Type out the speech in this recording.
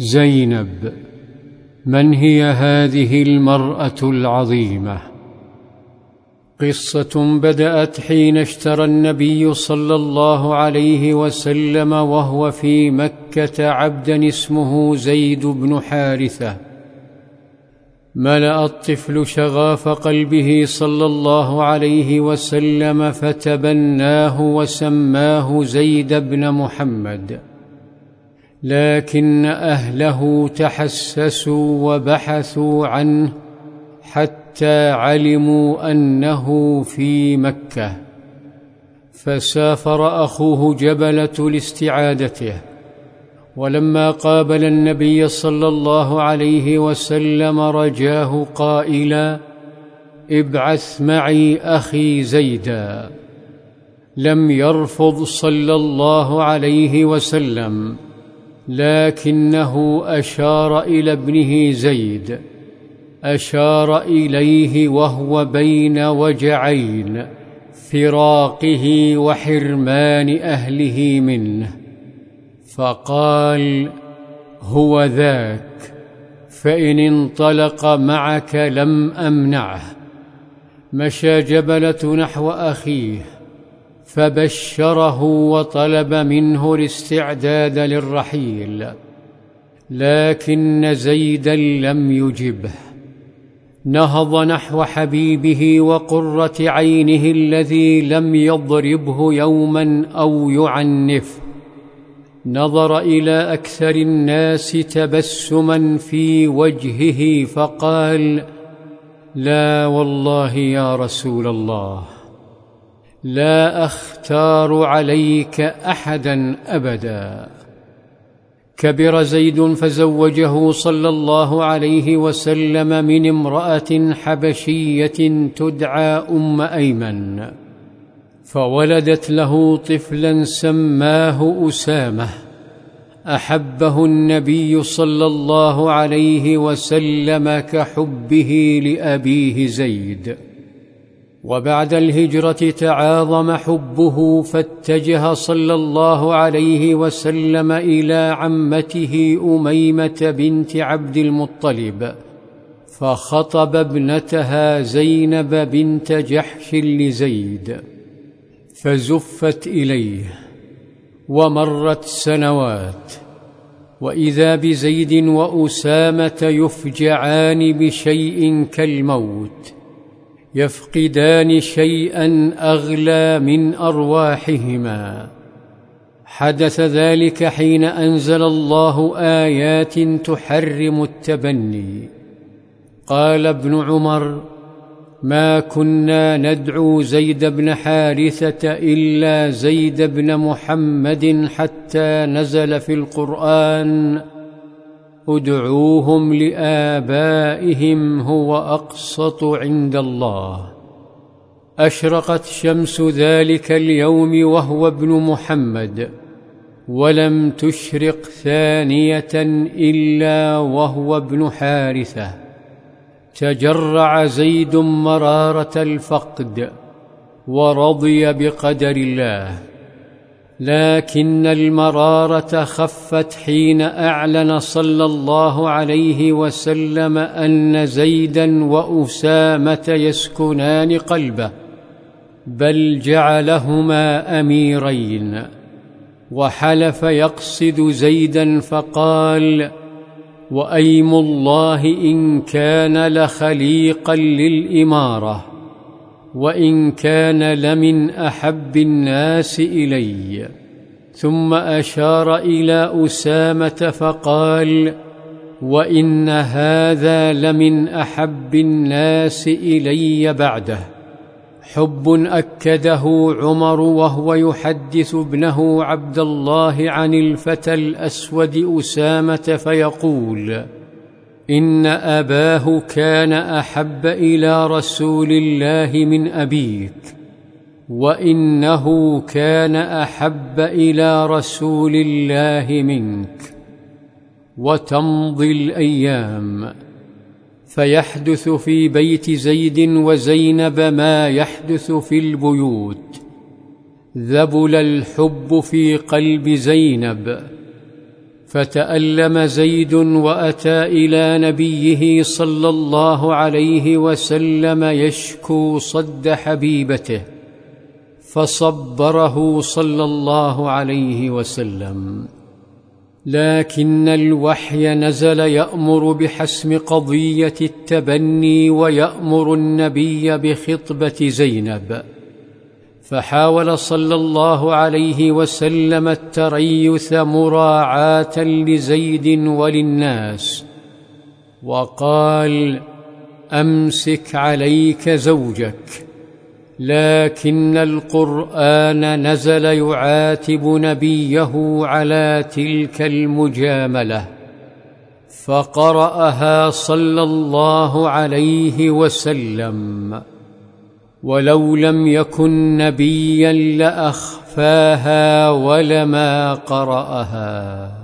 زينب من هي هذه المرأة العظيمة؟ قصة بدأت حين اشترى النبي صلى الله عليه وسلم وهو في مكة عبدا اسمه زيد بن حارثة. ملأ الطفل شغاف قلبه صلى الله عليه وسلم فتبناه وسماه زيد بن محمد. لكن أهله تحسسوا وبحثوا عنه حتى علموا أنه في مكة. فسافر أخوه جبله لاستعادته. ولما قابل النبي صلى الله عليه وسلم رجاه قائلا ابعث معي أخي زيدا. لم يرفض صلى الله عليه وسلم. لكنه أشار إلى ابنه زيد أشار إليه وهو بين وجعين فراقه وحرمان أهله منه فقال هو ذاك فإن انطلق معك لم أمنعه مشى جبلة نحو أخيه فبشره وطلب منه الاستعداد للرحيل لكن زيدا لم يجبه. نهض نحو حبيبه وقرة عينه الذي لم يضربه يوما أو يعنفه نظر إلى أكثر الناس تبسما في وجهه فقال لا والله يا رسول الله. لا أختار عليك أحدا أبدا. كبر زيد فزوجه صلى الله عليه وسلم من امرأة حبشية تدعى أم أيمن فولدت له طفلا سماه أسامة. أحبه النبي صلى الله عليه وسلم كحبه لأبيه زيد. وبعد الهجرة تعاظم حبه فاتجه صلى الله عليه وسلم إلى عمته أميمة بنت عبد المطلب فخطب ابنتها زينب بنت جحش لزيد فزفت إليه ومرت سنوات وإذا بزيد وأسامة يفجعان بشيء كالموت. يفقدان شيئا أغلى من أرواحهما. حدث ذلك حين أنزل الله آيات تحرم التبني. قال ابن عمر ما كنا ندعو زيد بن حارثة إلا زيد بن محمد حتى نزل في القرآن ادعوهم لآبائهم هو أقسط عند الله. أشرقت شمس ذلك اليوم وهو ابن محمد ولم تشرق ثانية إلا وهو ابن حارثة. تجرع زيد مرارة الفقد ورضي بقدر الله. لكن المرارة خفت حين أعلن صلى الله عليه وسلم أن زيدا وأسامة يسكنان قلبه بل جعلهما أميرين. وحلف يقصد زيدا فقال وأيم الله إن كان لخليقا للإمارة. وإن كان لمن أحب الناس إلي. ثم أشار إلى أسامة فقال وإن هذا لمن أحب الناس إلي بعده. حب أكده عمر وهو يحدث ابنه عبد الله عن الفتى الأسود أسامة فيقول إن أباه كان أحب إلى رسول الله من أبيك وإنه كان أحب إلى رسول الله منك وتمضي الأيام. فيحدث في بيت زيد وزينب ما يحدث في البيوت ذبل الحب في قلب زينب. فتألم زيد وأتى إلى نبيه صلى الله عليه وسلم يشكو صد حبيبته فصبره صلى الله عليه وسلم. لكن الوحي نزل يأمر بحسم قضية التبني ويأمر النبي بخطبة زينب. فحاول صلى الله عليه وسلم التريث مراعاة لزيد وللناس وقال أمسك عليك زوجك لكن القرآن نزل يعاتب نبيه على تلك المجاملة فقرأها صلى الله عليه وسلم. ولو لم يكن نبيا لأخفاها ولما قرأها.